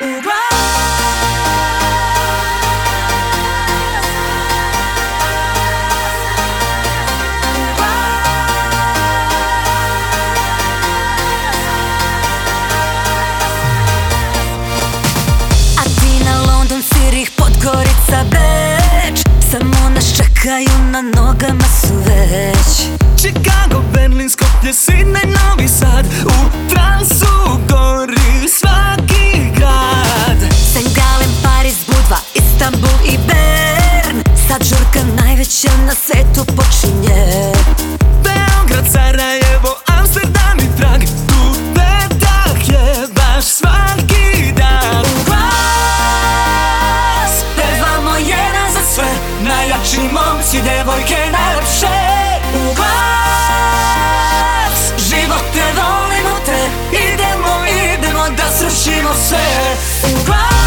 u na svetu počinje. Beograd, Sarajevo, Amsterdam i Prag. Tu petak je baš svaki dan. U glas Pevamo jedan za sve. Najjači momci, devojke najlepše. U glas Živote volimo te. Idemo, idemo da srušimo sve. U glas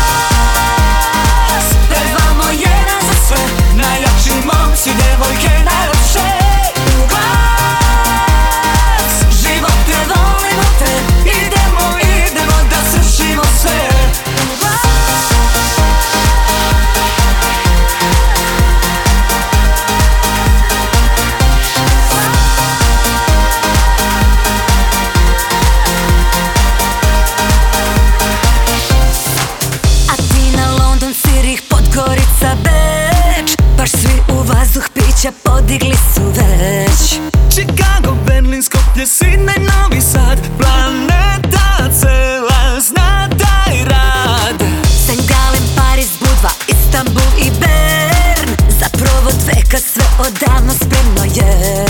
Istanbul i Bern. Za provod veka sve odavno spremno je.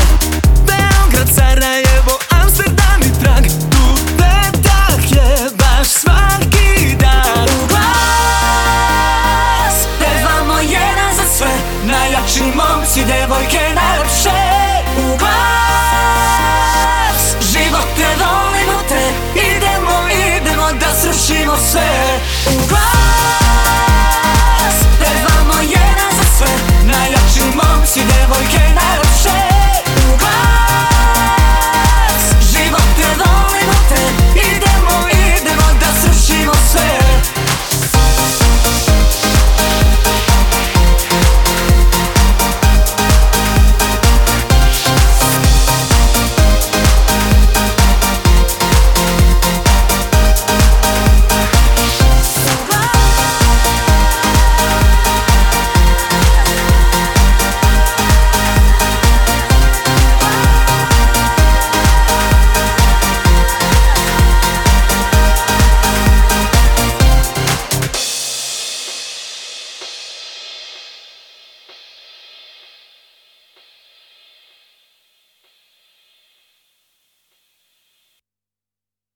Beograd, Sarajevo, Amsterdam i Prag. Tu petak je baš svaki dan. U glas Pevamo jedan za sve. Najjači momci, devojke najlepše. U glas Živote volimo te. Idemo, idemo da srušimo sve. U glas